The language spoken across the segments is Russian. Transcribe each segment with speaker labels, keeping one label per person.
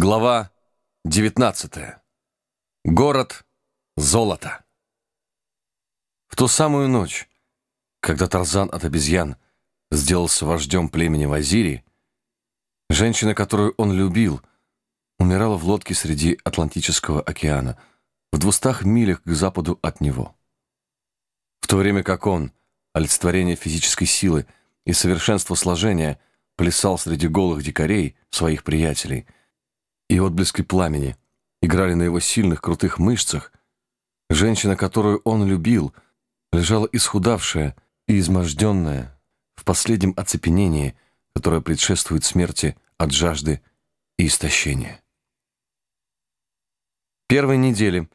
Speaker 1: Глава 19. Город золота. В ту самую ночь, когда Тарзан от обезьян сделался вождем племени Вазири, женщина, которую он любил, умирала в лодке среди Атлантического океана, в двухстах милях к западу от него. В то время как он, олицетворение физической силы и совершенства сложения, плясал среди голых дикарей, своих приятелей – и отблески пламени играли на его сильных крутых мышцах, женщина, которую он любил, лежала исхудавшая и изможденная в последнем оцепенении, которое предшествует смерти от жажды и истощения. Первой недели,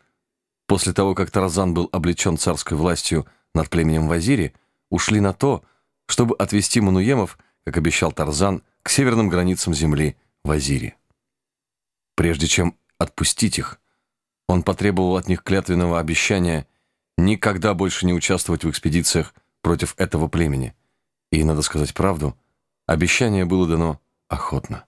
Speaker 1: после того, как Таразан был облечен царской властью над племенем Вазири, ушли на то, чтобы отвести Мануемов, как обещал Тарзан, к северным границам земли Вазири. Прежде чем отпустить их, он потребовал от них клятвенного обещания никогда больше не участвовать в экспедициях против этого племени. И, надо сказать правду, обещание было дано охотно.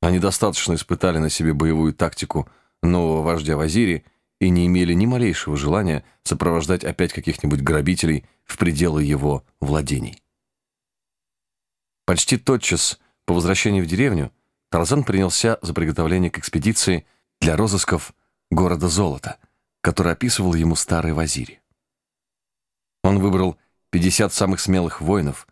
Speaker 1: Они достаточно испытали на себе боевую тактику нового вождя Вазири и не имели ни малейшего желания сопровождать опять каких-нибудь грабителей в пределы его владений. Почти тотчас по возвращении в деревню Тарзан принялся за приготовление к экспедиции для розысков города Золота, который описывал ему старый Вазири. Он выбрал 50 самых смелых воинов,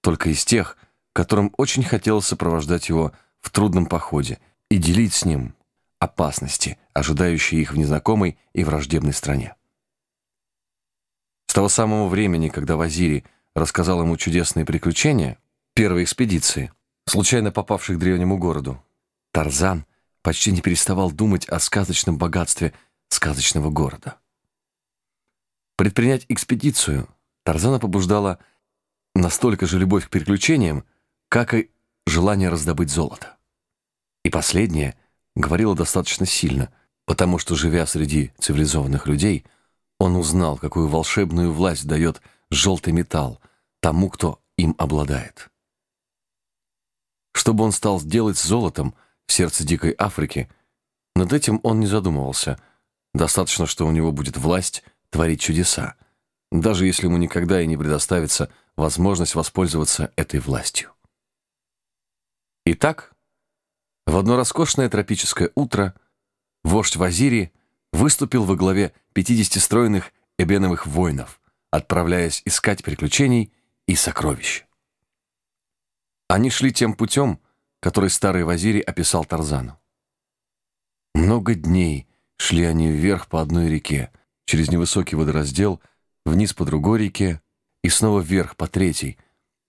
Speaker 1: только из тех, которым очень хотелось сопровождать его в трудном походе и делить с ним опасности, ожидающие их в незнакомой и враждебной стране. С того самого времени, когда Вазири рассказал ему чудесные приключения первой экспедиции – случайно попавших к древнему городу. Тарзан почти не переставал думать о сказочном богатстве сказочного города. Предпринять экспедицию Тарзана побуждала настолько же любовь к приключениям, как и желание раздобыть золото. И последнее говорило достаточно сильно, потому что, живя среди цивилизованных людей, он узнал, какую волшебную власть дает желтый металл тому, кто им обладает. Что бы он стал делать с золотом в сердце дикой Африки, над этим он не задумывался. Достаточно, что у него будет власть творить чудеса, даже если ему никогда и не предоставится возможность воспользоваться этой властью. Итак, в одно роскошное тропическое утро вождь Вазири выступил во главе 50 стройных эбеновых воинов, отправляясь искать приключений и сокровищ. Они шли тем путем, который старый Вазири описал Тарзану. Много дней шли они вверх по одной реке, через невысокий водораздел, вниз по другой реке и снова вверх по третьей,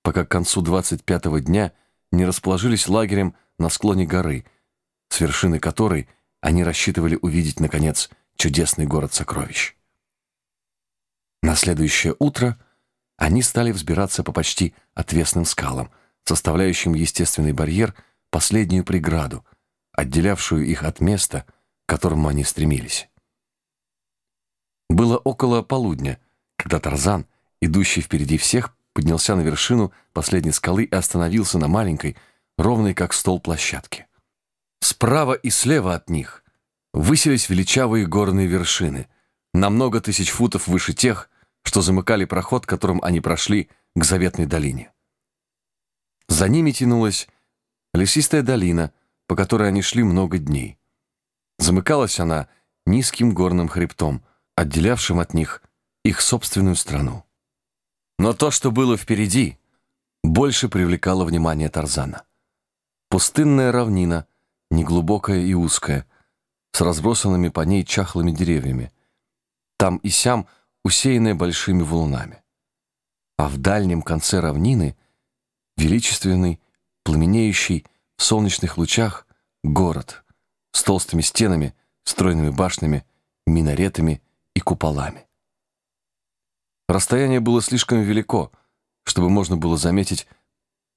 Speaker 1: пока к концу двадцать пятого дня не расположились лагерем на склоне горы, с вершины которой они рассчитывали увидеть, наконец, чудесный город сокровищ. На следующее утро они стали взбираться по почти отвесным скалам — составляющим естественный барьер, последнюю преграду, отделявшую их от места, к которому они стремились. Было около полудня, когда Тарзан, идущий впереди всех, поднялся на вершину последней скалы и остановился на маленькой, ровной как стол площадке. Справа и слева от них высились величавые горные вершины, на много тысяч футов выше тех, что замыкали проход, которым они прошли к заветной долине. За ними тянулась лесистая долина, по которой они шли много дней. Замыкалась она низким горным хребтом, отделявшим от них их собственную страну. Но то, что было впереди, больше привлекало внимание Тарзана. Пустынная равнина, неглубокая и узкая, с разбросанными по ней чахлыми деревьями. Там и сям усеянная большими валунами. А в дальнем конце равнины величественный, пламенеющий в солнечных лучах город с толстыми стенами, стройными башнями, минаретами и куполами. Расстояние было слишком велико, чтобы можно было заметить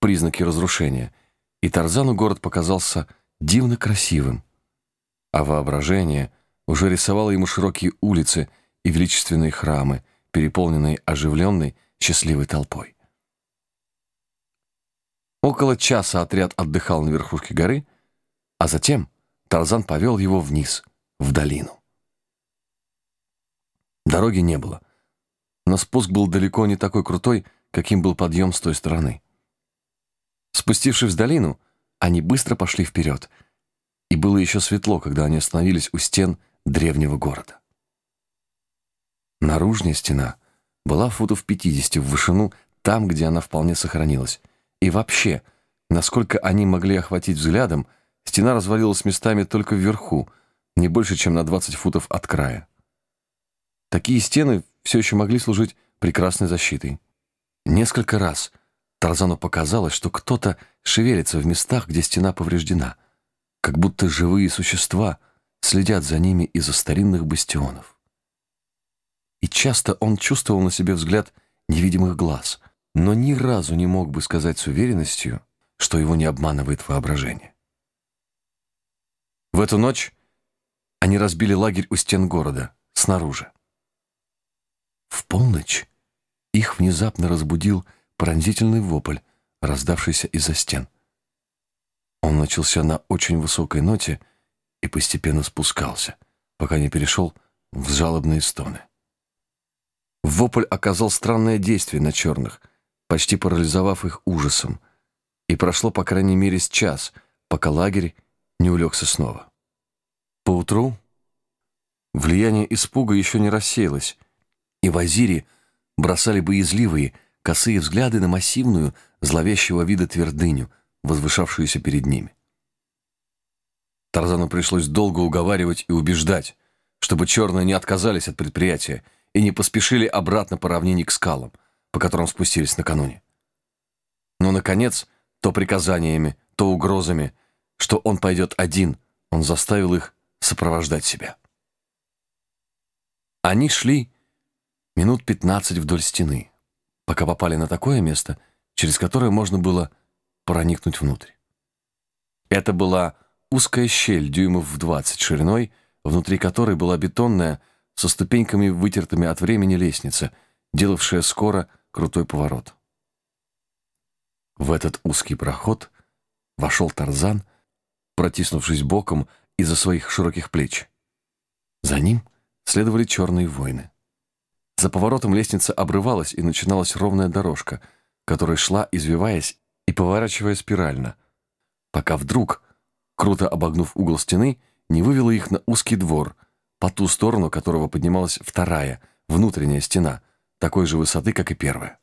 Speaker 1: признаки разрушения, и Тарзану город показался дивно красивым, а воображение уже рисовало ему широкие улицы и величественные храмы, переполненные оживленной, счастливой толпой. Около часа отряд отдыхал на верхушке горы, А затем Тарзан повел его вниз, в долину. Дороги не было, но спуск был далеко не такой крутой, каким был подъем с той стороны. Спустившись в долину, они быстро пошли вперед, и было еще светло, когда они остановились у стен древнего города. Наружная стена была футов 50 в вышину, там, где она вполне сохранилась. И вообще, насколько они могли охватить взглядом, стена развалилась местами только вверху, не больше, чем на 20 футов от края. Такие стены все еще могли служить прекрасной защитой. Несколько раз Тарзану показалось, что кто-то шевелится в местах, где стена повреждена, как будто живые существа следят за ними из-за старинных бастионов. И часто он чувствовал на себе взгляд невидимых глаз, но ни разу не мог бы сказать с уверенностью, что его не обманывает воображение. В эту ночь они разбили лагерь у стен города, снаружи. В полночь их внезапно разбудил пронзительный вопль, раздавшийся из-за стен. Он начался на очень высокой ноте и постепенно спускался, пока не перешел в жалобные стоны. Вопль оказал странное действие на черных, почти парализовав их ужасом, и прошло по крайней мере с час, пока лагерь не улегся снова. Поутру влияние испуга еще не рассеялось, и в Азире бросали боязливые, косые взгляды на массивную, зловещего вида твердыню, возвышавшуюся перед ними. Тарзану пришлось долго уговаривать и убеждать, чтобы черные не отказались от предприятия и не поспешили обратно по равнине к скалам, по которым спустились накануне. Но, наконец, то приказаниями, то угрозами, что он пойдет один, он заставил их сопровождать себя. Они шли минут пятнадцать вдоль стены, пока попали на такое место, через которое можно было проникнуть внутрь. Это была узкая щель дюймов в двадцать шириной, внутри которой была бетонная, со ступеньками, вытертыми от времени лестница, делавшая скоро крутой поворот. В этот узкий проход вошел Тарзан, протиснувшись боком из-за своих широких плеч. За ним следовали черные воины. За поворотом лестница обрывалась, и начиналась ровная дорожка, которая шла, извиваясь и поворачивая спирально, пока вдруг, круто обогнув угол стены, не вывела их на узкий двор, по ту сторону которого поднималась вторая, внутренняя стена, такой же высоты, как и первая.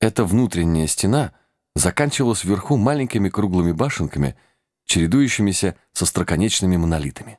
Speaker 1: Эта внутренняя стена заканчивалась вверху маленькими круглыми башенками, чередующимися со строконечными монолитами.